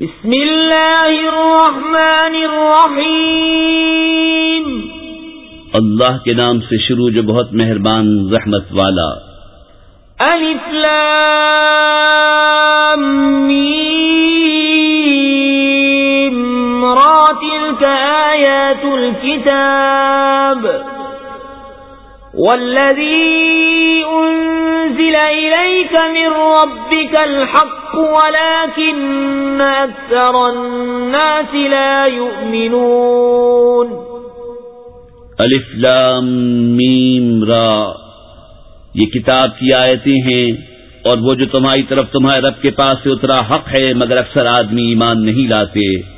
بسم اللہ الرحمن الرحیم۔ اللہ کے نام سے شروع جو بہت مہربان رحمت والا۔ الف لام میم۔ را تلك آیات الكتاب۔ والذي أنزل إليك من ربك الحق۔ ولكن أكثر الناس لا يؤمنون. الف لام میم را. یہ کتاب کی آیتیں ہیں اور وہ جو تمہاری طرف تمہارے رب کے پاس سے اترا حق ہے، مگر اکثر آدمی ایمان نہیں لاتے۔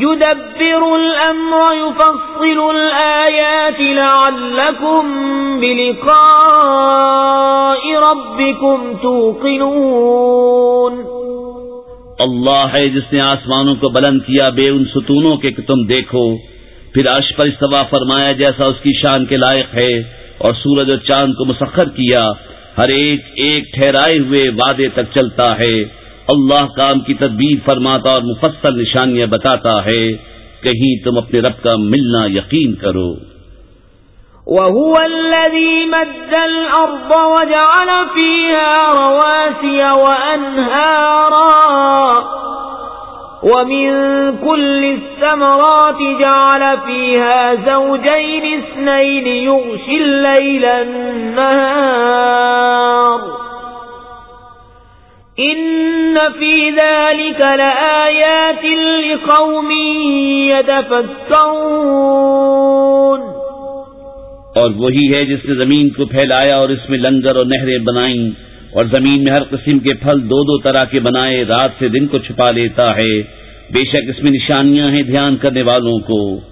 يدبر الأمر يفصل الآيات لعلكم بلقاء ربكم توقنون اللہ ہے جس نے آسمانوں کو بلند کیا بے ان ستونوں کے کہ تم دیکھو۔ پھر عرش پر استوا فرمایا جیسا اس کی شان کے لائق ہے اور سورج اور چاند کو مسخر کیا، ہر ایک ایک ٹھہرائے ہوئے وعدے تک چلتا ہے۔ اللہ کام کی تدبیر فرماتا اور مفصل نشانیاں بتاتا ہے، کہیں تم اپنے رب کا ملنا یقین کرو۔ وهو الذي مد الأرض وجعل فيها رواسي وأنهارا ومن كل الثمرات جعل فيها زوجين اثنين يغشي الليل النهار ان فی ذلك لآیات لقوم يتفکرون اور وہی ہے جس نے زمین کو پھیلایا اور اس میں لنگر اور نہریں بنائیں اور زمین میں ہر قسم کے پھل دو دو طرح کے بنائے رات سے دن کو چھپا لیتا ہے۔ بے شک اس میں نشانیاں ہیں دھیان کرنے والوں کو۔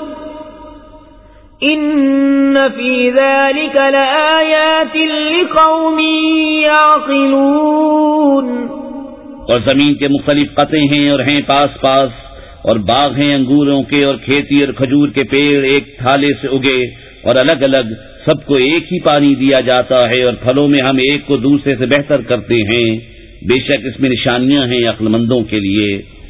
ان فی ذلك لآیات لقوم یعقلون اور زمین کے مختلف قطع ہیں اور ہیں پاس پاس، اور باغ ہیں انگوروں کے اور کھیتی اور کھجور کے پیڑ ایک تھالے سے اگے، اور الگ الگ سب کو ایک ہی پانی دیا جاتا ہے اور پھلوں میں ہم ایک کو دوسرے سے بہتر کرتے ہیں۔ بے شک اس میں نشانیاں ہیں عقل مندوں کے لیے۔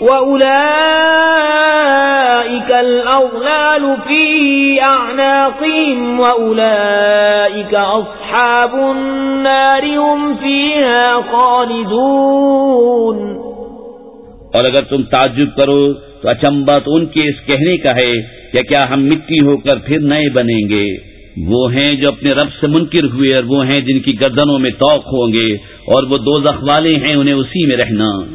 وَأُولَئِكَ الْأَغْلَالُ فِي أَعْنَاقِهِمْ وَأُولَئِكَ أَصْحَابُ النَّارِ هُمْ فِيهَا خَالِدُونَ اور اگر تم تعجب کرو تو اچمبا تو ان کے اس کہنے کا ہے کہ کیا ہم مٹی ہو کر پھر نئے بنیں گے؟ وہ ہیں جو اپنے رب سے منکر ہوئے اور وہ ہیں جن کی گردنوں میں توق ہوں گے اور وہ دو زخ والے ہیں، انہیں اسی میں رہنا۔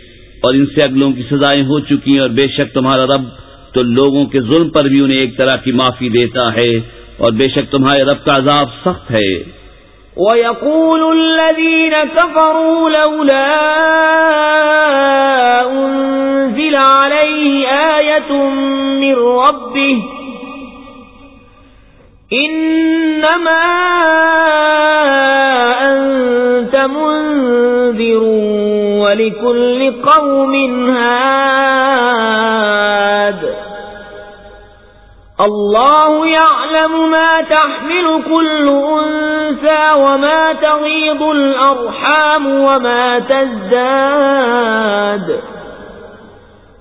اور ان سے اگلوں کی سزائیں ہو چکی ہیں اور بے شک تمہارا رب تو لوگوں کے ظلم پر بھی انہیں ایک طرح کی معافی دیتا ہے اور بے شک تمہارے رب کا عذاب سخت ہے۔ وَيَقُولُ الَّذِينَ كَفَرُوا لَوْلَا أُنزِلَ عَلَيْهِ آيَةٌ مِّن رَّبِّهِ إِنَّمَا أَنزِلَ لكل قوم هاد الله يعلم ما تحمل كل أنسى وما تغيض الأرحام وما تزداد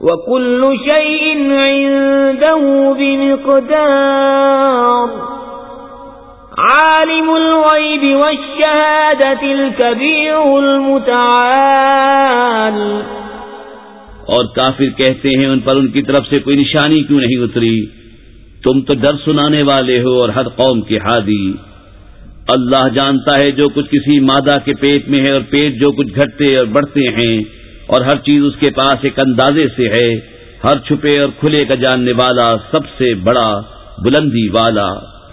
وكل شيء عنده بمقدار عالم الغيب والشهادة الكبير المتعال۔ اور کافر کہتے ہیں ان پر ان کی طرف سے کوئی نشانی کیوں نہیں اتری؟ تم تو ڈر سنانے والے ہو اور ہر قوم کی ہادی۔ اللہ جانتا ہے جو کچھ کسی مادہ کے پیٹ میں ہے اور پیٹ جو کچھ گھٹتے اور بڑھتے ہیں، اور ہر چیز اس کے پاس ایک اندازے سے ہے۔ ہر چھپے اور کھلے کا جاننے والا سب سے بڑا بلندی والا۔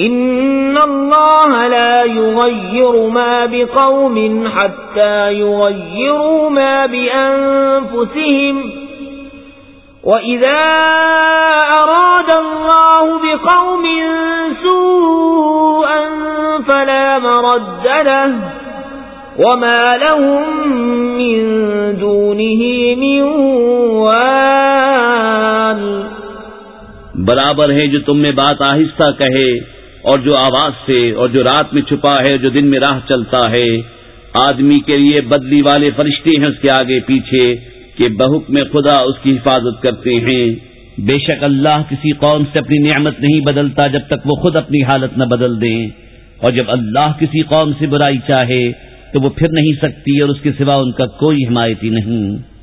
ان اللہ لا يغير ما بقوم حتى يغيروا ما بأنفسهم وإذا أراد الله بقوم سوءا فلا مرد له وما لهم من دونه من وال برابر ہے جو تم میں بات آہستہ کہے اور جو آواز سے اور جو رات میں چھپا ہے، جو دن میں راہ چلتا ہے، آدمی کے لیے بدلی والے فرشتے ہیں اس کے آگے پیچھے کہ بہک میں خدا اس کی حفاظت کرتے ہیں۔ بے شک اللہ کسی قوم سے اپنی نعمت نہیں بدلتا جب تک وہ خود اپنی حالت نہ بدل دیں۔ اور جب اللہ کسی قوم سے برائی چاہے تو وہ پھر نہیں سکتی اور اس کے سوا ان کا کوئی حمایتی نہیں۔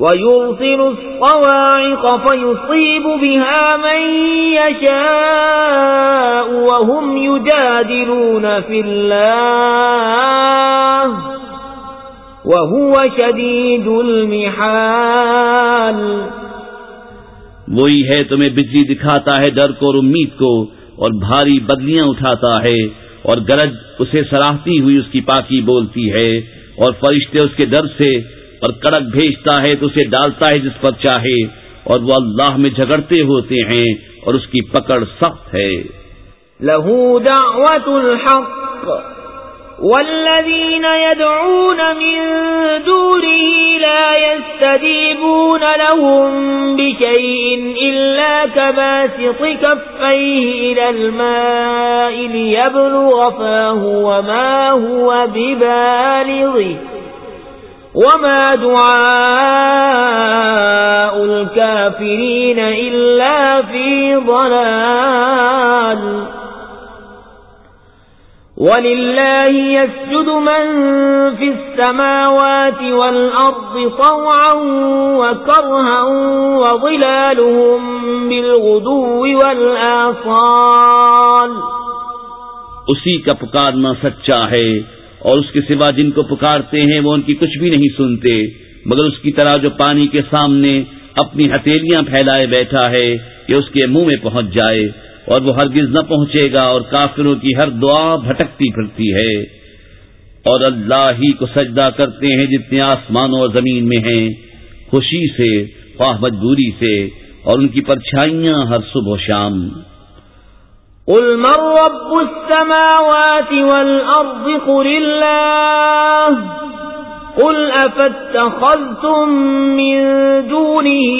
ويرسل الصواعق فيصيب بها من يشاء وهم يجادلون في الله وهو شديد المحال وہی ہے تمہیں بجلی دکھاتا ہے ڈر کو اور امید کو اور بھاری بدلیاں اٹھاتا ہے اور گرج اسے سراہتی ہوئی اس کی پاکی بولتی ہے اور فرشتے اس کے ڈر سے اور کڑک بھیجتا ہے تو اسے ڈالتا ہے جس پر چاہے، اور وہ اللہ میں جھگڑتے ہوتے ہیں اور اس کی پکڑ سخت ہے۔ لہو دعوت الحق، والذین يدعون من دوره لا يستجيبون لهم بشيء إلا كباسط كفيه إلى الماء ليبلغ فاه وما هو ببالغه وما دعاء الكافرين إلا في ضلال ولله يسجد من في السماوات والأرض طوعا وكرها وظلالهم بالغدو والآصال اسی کا پکارنا سچا ہے اور اس کے سوا جن کو پکارتے ہیں وہ ان کی کچھ بھی نہیں سنتے، مگر اس کی طرح جو پانی کے سامنے اپنی ہتھیلیاں پھیلائے بیٹھا ہے کہ اس کے منہ میں پہنچ جائے اور وہ ہرگز نہ پہنچے گا اور کافروں کی ہر دعا بھٹکتی پھرتی ہے۔ اور اللہ ہی کو سجدہ کرتے ہیں جتنے آسمانوں اور زمین میں ہیں، خوشی سے، خواہ مجبوری سے، اور ان کی پرچھائیاں ہر صبح و شام۔ قل من رب السماوات والأرض قل الله قل أفاتخذتم من دونه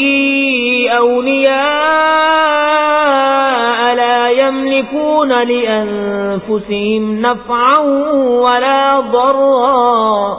أولياء لا يملكون لأنفسهم نفعا ولا ضرا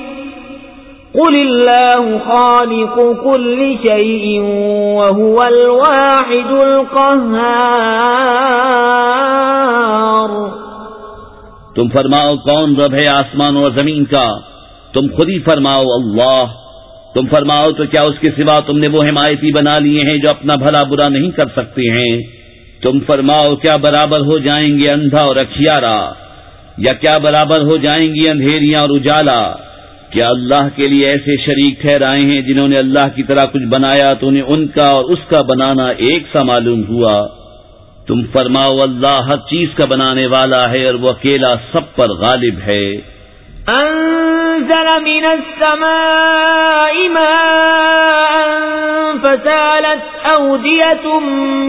قل الله خالق كل شيء وهو الواحد القهار۔ تم فرماؤ کون رب ہے آسمان اور زمین کا؟ تم خود ہی فرماؤ اللہ۔ تم فرماؤ تو کیا اس کے سوا تم نے وہ حمایتی بنا لیے ہیں جو اپنا بھلا برا نہیں کر سکتے ہیں؟ تم فرماؤ کیا برابر ہو جائیں گے اندھا اور اکھیارا؟ یا کیا برابر ہو جائیں گی اندھیریاں اور اجالا؟ کیا اللہ کے لیے ایسے شریک ٹھہرائے ہیں جنہوں نے اللہ کی طرح کچھ بنایا تو انہیں ان کا اور اس کا بنانا ایک سا معلوم ہوا۔ تم فرماؤ، اللہ ہر چیز کا بنانے والا ہے اور وہ اکیلا سب پر غالب ہے۔ أنزل من السماء ماء فسالت أودية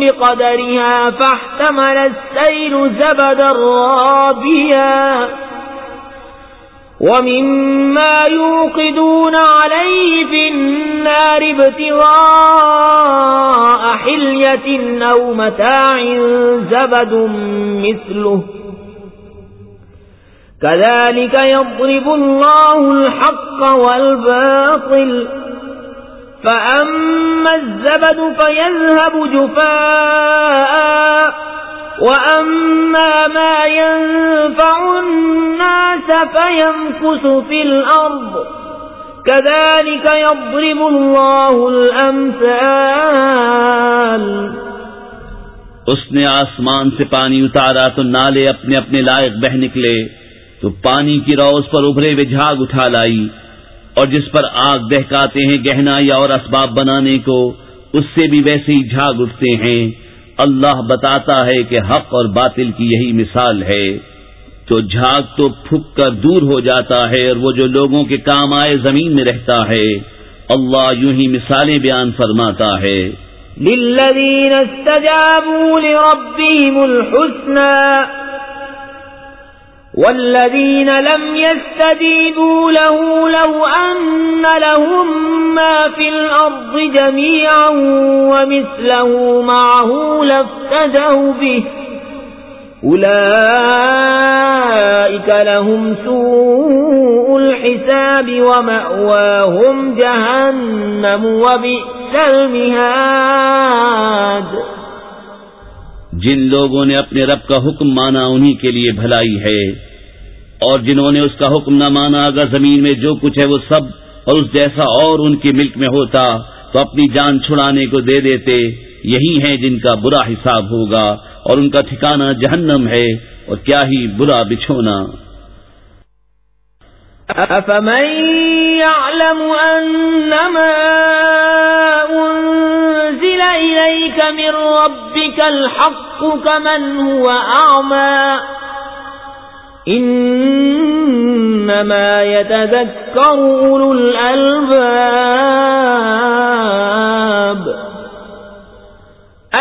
بقدرها فاحتمل السيل زبد الرابيا ومما يوقدون عليه في النار ابتغاء حلية أو متاع زبد مثله كذلك يضرب الله الحق والباطل فأما الزبد فيذهب جفاء اس نے آسمان سے پانی اتارا تو نالے اپنے اپنے لائق بہ نکلے، تو پانی کی روز پر ابھرے ہوئے جھاگ اٹھا لائی۔ اور جس پر آگ دہکاتے ہیں گہنا یا اور اسباب بنانے کو، اس سے بھی ویسے ہی جھاگ اٹھتے ہیں۔ اللہ بتاتا ہے کہ حق اور باطل کی یہی مثال ہے۔ تو جھاگ تو پھک کر دور ہو جاتا ہے اور وہ جو لوگوں کے کام آئے زمین میں رہتا ہے، اللہ یوں ہی مثالیں بیان فرماتا ہے۔ للذین استجابوا لربهم الحسنى والذين لم يستجيبوا له لو أن لهم ما في الأرض جميعا ومثله معه لافتدوا به أولئك لهم سوء الحساب ومأواهم جهنم وبئس المهاد جن لوگوں نے اپنے رب کا حکم مانا انہی کے لیے بھلائی ہے اور جنہوں نے اس کا حکم نہ مانا، اگر زمین میں جو کچھ ہے وہ سب اور اس جیسا اور ان کے ملک میں ہوتا، تو اپنی جان چھڑانے کو دے دیتے، یہی ہیں جن کا برا حساب ہوگا اور ان کا ٹھکانہ جہنم ہے اور کیا ہی برا بچھونا۔ أفمن يعلم أنما إليك من ربك الحق كمن هو أعمى. إنما يتذكر أولو الألباب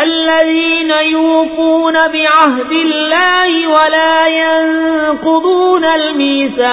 الذين يوفون بعهد الله ولا ينقضون الميثاق.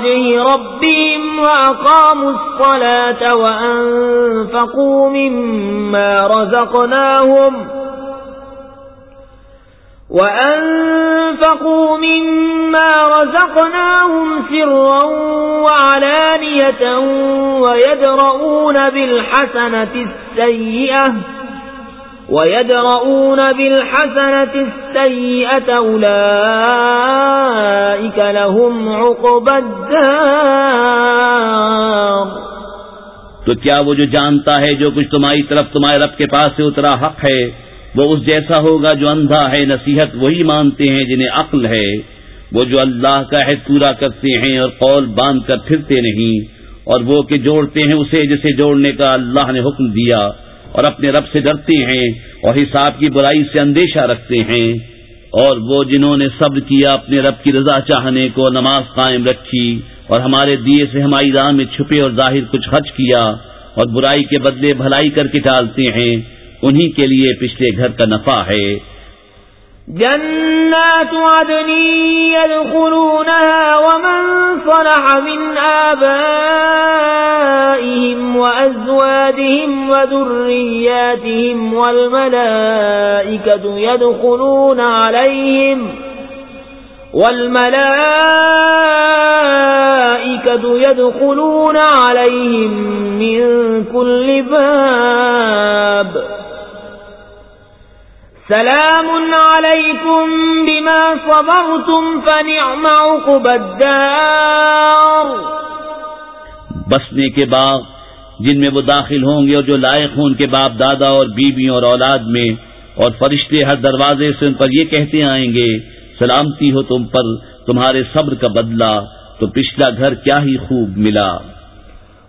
وجه ربهم وأقاموا الصلاة وأنفقوا مما رزقناهم وأنفقوا مما رزقناهم سرا وعلانية ويدرؤون بالحسنة السيئة ويدرؤون بالحسنة السيئة أولئك لهم عقب الدار. تو کیا وہ جو جانتا ہے جو کچھ تمہاری طرف تمہارے رب کے پاس سے اترا حق ہے، وہ اس جیسا ہوگا جو اندھا ہے، نصیحت وہی مانتے ہیں جنہیں عقل ہے۔ وہ جو اللہ کا عہد پورا کرتے ہیں اور قول باندھ کر پھرتے نہیں، اور وہ کہ جوڑتے ہیں اسے جسے جوڑنے کا اللہ نے حکم دیا۔ اور اپنے رب سے ڈرتے ہیں اور حساب کی برائی سے اندیشہ رکھتے ہیں اور وہ جنہوں نے صبر کیا اپنے رب کی رضا چاہنے کو نماز قائم رکھی اور ہمارے دیے سے ہماری راہ میں چھپے اور ظاہر کچھ خرچ کیا اور برائی کے بدلے بھلائی کر کے ٹالتے ہیں، انہی کے لیے پچھلے گھر کا نفع ہے۔ جنات عدن يدخلونها ومن صلح من آبائهم وأزوادهم وذرياتهم والملائكة يدخلون عليهم والملائكة يدخلون عليهم من كل باب سلام علیکم بما صبرتم فنعم عقب الدار۔ بسنے کے باغ جن میں وہ داخل ہوں گے اور جو لائق ہوں ان کے باپ دادا اور بیویوں اور اولاد میں، اور فرشتے ہر دروازے سے ان پر یہ کہتے آئیں گے، سلامتی ہو تم پر، تمہارے صبر کا بدلہ، تو پچھلا گھر کیا ہی خوب ملا۔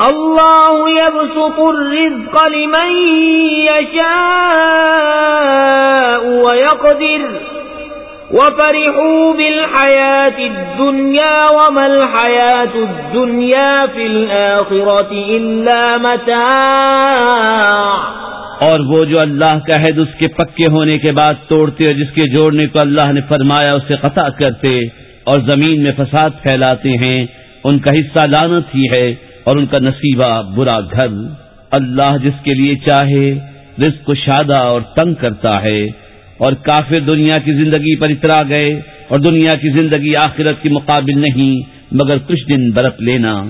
الله يبسط الرزق لمن يشاء ويقدر وفرحوا بالحياة الدنيا وما الحياة الدنيا في الآخرة إلا متاع اور وہ جو اللہ کا عہد اس کے پکے ہونے کے بعد توڑتے اور جس کے جوڑنے کو اللہ نے فرمایا، اسے قطع کرتے اور زمین میں فساد پھیلاتے ہیں۔ ان کا حصہ لانت ہی ہے۔ اور ان کا نصیبہ برا گھر اللہ جس کے لیے چاہے، رزق کو شادہ اور تنگ کرتا ہے۔ اور کافر دنیا کی زندگی پر اترا گئے اور دنیا کی زندگی آخرت کے مقابل نہیں، مگر کچھ دن برف لینا۔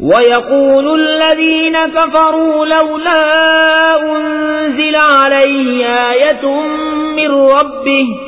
وَيَقُولُ الَّذِينَ كَفَرُوا لَوْلَا أُنزِلَ عَلَيْهِ آيَةٌ مِّن رَّبِّهِ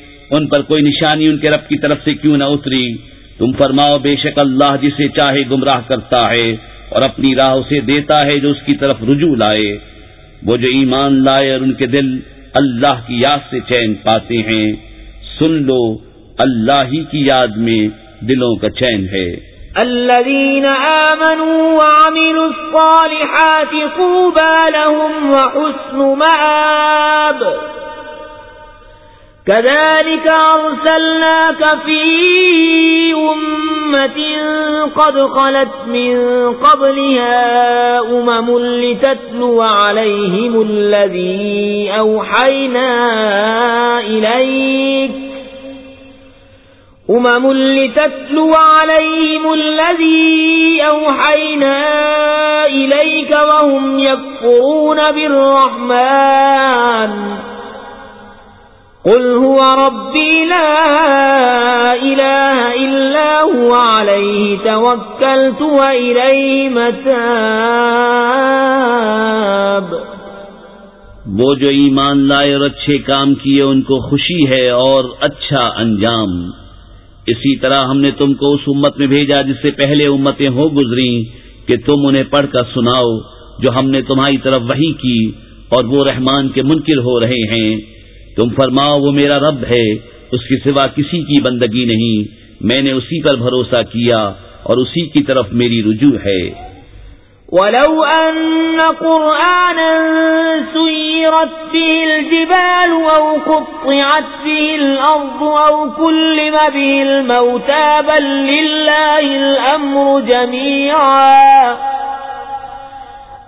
ان پر کوئی نشانی ان کے رب کی طرف سے کیوں نہ اتری؟ تم فرماؤ، بے شک اللہ جسے چاہے گمراہ کرتا ہے اور اپنی راہ اسے دیتا ہے جو اس کی طرف رجوع لائے۔ وہ جو ایمان لائے اور ان کے دل اللہ کی یاد سے چین پاتے ہیں۔ سن لو، اللہ ہی کی یاد میں دلوں کا چین ہے۔ الذين آمنوا وعملوا الصالحات لهم وحسن مآب۔ كذلك أرسلناك في أمة قد خلت من قبلها أمم لتتلو عليهم الذي أوحينا إليك أمم لتتلو عليهم الذي أوحينا إليك وهم يكفرون بالرحمن قل هو ربي لا إله إلا هو عليه توكلت وإليه متاب۔ وہ جو ایمان لائے اور اچھے کام کیے ان کو خوشی ہے اور اچھا انجام۔ اسی طرح ہم نے تم کو اس امت میں بھیجا جس سے پہلے امتیں ہو گزری کہ تم انہیں پڑھ کر سناؤ، جو ہم نے تمہاری طرف وہی کی اور وہ رحمان کے منکر ہو رہے ہیں۔ تم فرماؤ، وہ میرا رب ہے، اس کے سوا کسی کی بندگی نہیں، میں نے اسی پر بھروسہ کیا اور اسی کی طرف میری رجوع ہے۔ ولو أن قرآنا سيرت به الجبال أو قطعت به الأرض أو كلم به الموتى بل لله الأمر جميعا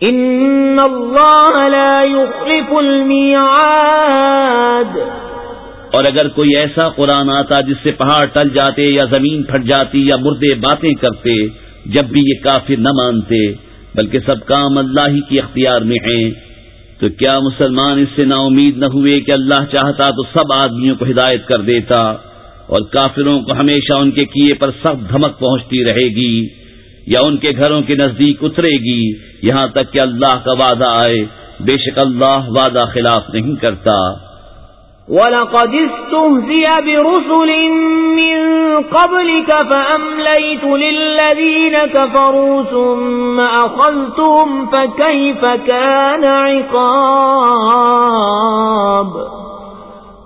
ان اللہ لا يخلف المیعاد اور اگر کوئی ایسا قرآن آتا جس سے پہاڑ ٹل جاتے یا زمین پھٹ جاتی یا مردے باتیں کرتے جب بھی یہ کافر نہ مانتے، بلکہ سب کام اللہ ہی کی اختیار میں ہیں، تو کیا مسلمان اس سے نا امید نہ ہوئے کہ اللہ چاہتا تو سب آدمیوں کو ہدایت کر دیتا اور کافروں کو ہمیشہ ان کے کیے پر سخت دھمک پہنچتی رہے گی؟ یا ان کے گھروں کے نزدیک اترے گی، یہاں تک کہ اللہ کا وعدہ آئے، بے شک اللہ وعدہ خلاف نہیں کرتا۔ وَلَقَدِ اسْتُهْزِيَ بِرُسُلٍ مِّن قَبْلِكَ فَأَمْلَيْتُ لِلَّذِينَ كَفَرُوا ثُمَّ أَخَذْتُهُمْ فَكَيْفَ كَانَ عِقَابِ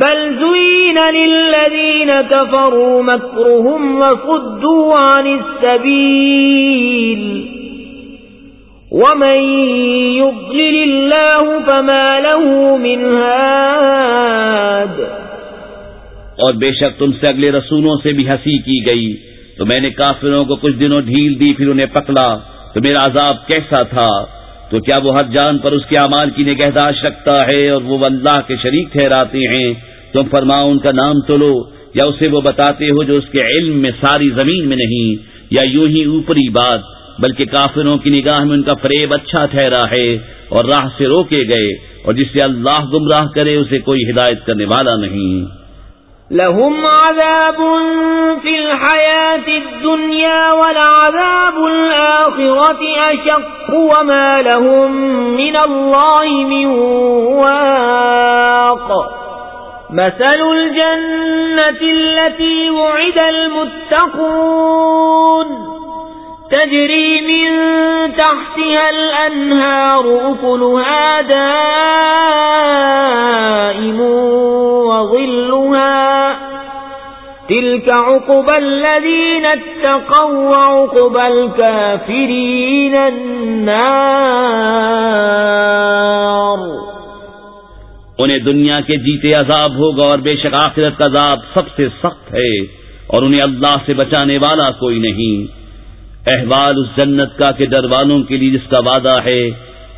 بل زين للذين كفروا مكرهم وصدوا عن السبيل ومن يضلل الله فما له من هاد اور بے شک تم سے اگلے رسولوں سے بھی ہنسی کی گئی۔ تو میں نے کافروں کو کچھ دنوں ڈھیل دی، پھر انہیں پکڑا۔ تو میرا عذاب کیسا تھا؟ تو کیا وہ ہر جان پر اس کے اعمال کی نگہداشت رکھتا ہے اور وہ اللہ کے شریک ٹھہراتے ہیں؟ تم فرماؤ ان کا نام تو لو، یا اسے وہ بتاتے ہو جو اس کے علم میں ساری زمین میں نہیں، یا یوں ہی اوپری بات، بلکہ کافروں کی نگاہ میں ان کا فریب اچھا ٹھہرا ہے اور راہ سے روکے گئے، اور جس سے اللہ گمراہ کرے، اسے کوئی ہدایت کرنے والا نہیں۔ لهم عذاب في الحياة الدنيا والعذاب الآخرة أشق وما لهم من الله من واق. مثل الجنة التي وعد المتقون. تجري من تحتها الأنهار أكلها دائم وظلها تلك عقب الذين اتقوا وعقب الكافرين النار انہیں دنیا کے جیتے عذاب ہوگا اور بے شک آخرت کا عذاب سب سے سخت ہے اور انہیں اللہ سے بچانے والا کوئی نہیں۔ احوال اس جنت کا کہ ڈر والوں کے لیے جس کا وعدہ ہے،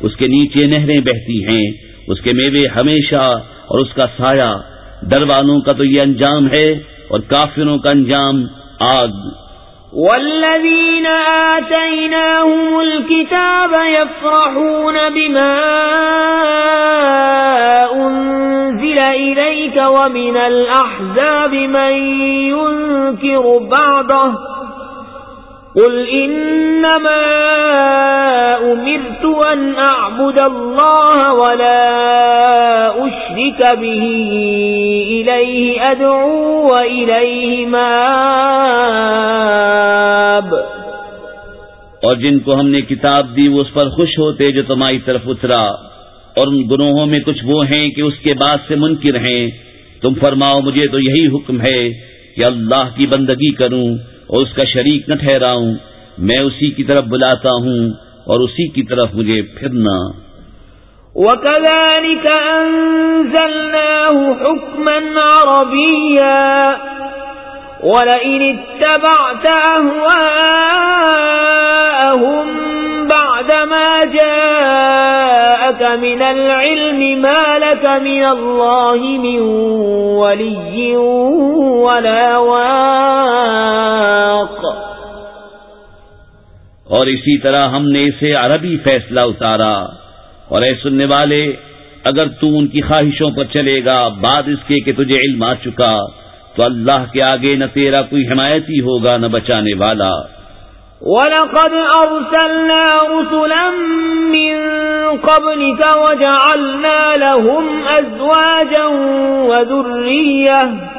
اس کے نیچے نہریں بہتی ہیں، اس کے میوے ہمیشہ اور اس کا سایہ۔ ڈر والوں کا تو یہ انجام ہے اور کافروں کا انجام آگ۔ والذين آتيناهم الكتاب يفرحون بما أنزل إليك ومن الأحزاب من ينكر بعضه قل إنما أمرت أن أعبد الله ولا أشرك به إليه أدعو وإليه ماب اور جن کو ہم نے کتاب دی وہ اس پر خوش ہوتے جو تمہاری طرف اترا اور ان گنوہوں میں کچھ وہ ہیں کہ اس کے بعد سے منکر ہیں۔ تم فرماؤ مجھے تو یہی حکم ہے کہ اللہ کی بندگی کروں۔ اور اس کا شریک نہ ٹھہراؤں، میں اسی کی طرف بلاتا ہوں اور اسی کی طرف مجھے پھرنا۔ وَكَذَلِكَ أَنزَلْنَاهُ حُكْمًا عَرَبِيًّا وَلَئِنِ اتَّبَعْتَ أَهْوَاءَهُمْ بَعْدَ مَا جَاءَكَ مِنَ الْعِلْمِ مَا لَكَ مِنَ اللَّهِ مِنْ وَلِيٍّ وَلَا وَاقٍ اور اسی طرح ہم نے اسے عربی فیصلہ اتارا۔ اور اے سننے والے، اگر تو ان کی خواہشوں پر چلے گا، بعد اس کے کہ تجھے علم آ چکا، تو اللہ کے آگے نہ تیرا کوئی حمایتی ہوگا نہ بچانے والا۔ وَلَقَدْ أَرْسَلْنَا رُسُلًا مِّن قَبْلِكَ وَجَعَلْنَا لَهُمْ أَزْوَاجًا وَذُرِّيَّةً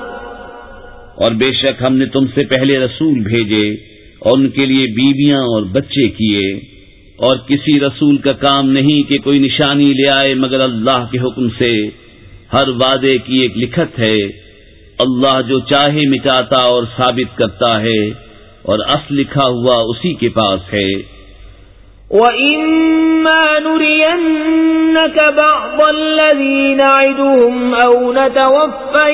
اور بے شک ہم نے تم سے پہلے رسول بھیجے اور ان کے لیے بیویاں اور بچے کیے اور کسی رسول کا کام نہیں کہ کوئی نشانی لے آئے مگر اللہ کے حکم سے۔ ہر وعدے کی ایک لکھت ہے۔ اللہ جو چاہے مٹاتا اور ثابت کرتا ہے اور اصل لکھا ہوا اسی کے پاس ہے۔ وَإِمَّا نُرِيَنَّكَ بَعْضَ الَّذِي نَعِدُهُمْ أَوْ نَتَوَفَّيَنَّكَ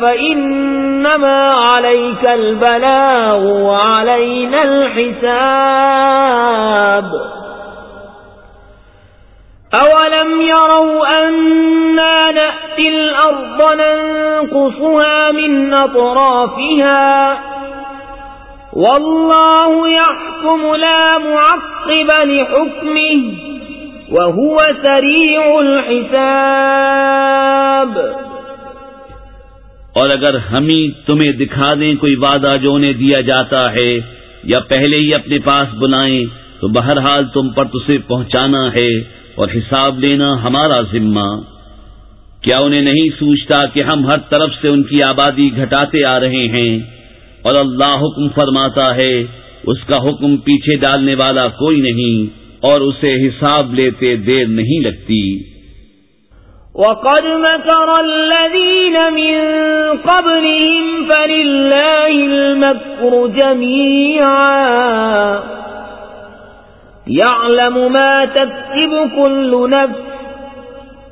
فَإِنَّمَا عَلَيْكَ الْبَلَاغُ وَعَلَيْنَا الْحِسَابُ أَوَلَمْ يَرَوْا أَنَّا نَأْتِي الْأَرْضَ نَنقُصُهَا مِنْ أَطْرَافِهَا والله يحكم لا معقب لحكمه وهو سريع الحساب اور اگر ہم ہی تمہیں دکھا دیں کوئی وعدہ جو انہیں دیا جاتا ہے یا پہلے ہی اپنے پاس بلائیں تو بہرحال تم پر اسے پہنچانا ہے اور حساب لینا ہمارا ذمہ۔ کیا انہیں نہیں سوچتا کہ ہم ہر طرف سے ان کی آبادی گھٹاتے آ رہے ہیں؟ اور اللہ حکم فرماتا ہے، اس کا حکم پیچھے ڈالنے والا کوئی نہیں اور اسے حساب لیتے دیر نہیں لگتی۔ وقد مكر الذين من قبلهم فلله المكر جميعا۔ يعلم ما تكسب كل نفس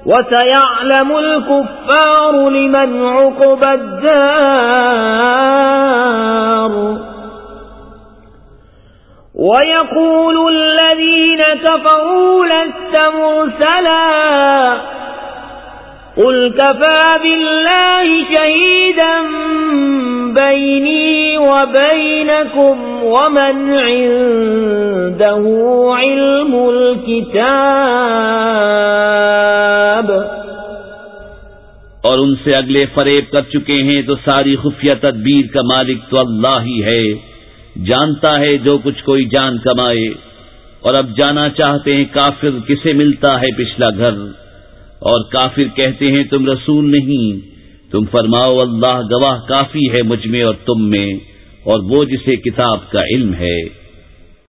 وَسَيَعْلَمُ الْكُفَّارُ لِمَنْ عقب الدَّارُ. وَيَقُولُ الَّذِينَ كَفَرُوا لَسْتَ مُرْسَلًا. قل كفى بالله شهيدا بيني وبينكم ومن عنده علم الكتاب اور ان سے اگلے فریب کر چکے ہیں تو ساری خفیہ تدبیر کا مالک تو اللہ ہی ہے۔ جانتا ہے جو کچھ کوئی جان کمائے۔ اور اب جانا چاہتے ہیں کافر کسے ملتا ہے پچھلا گھر۔ اور کافر کہتے ہیں، تم رسول نہیں۔ تم فرماؤ، اللہ گواہ کافی ہے مجھ میں اور تم میں، اور وہ جسے کتاب کا علم ہے۔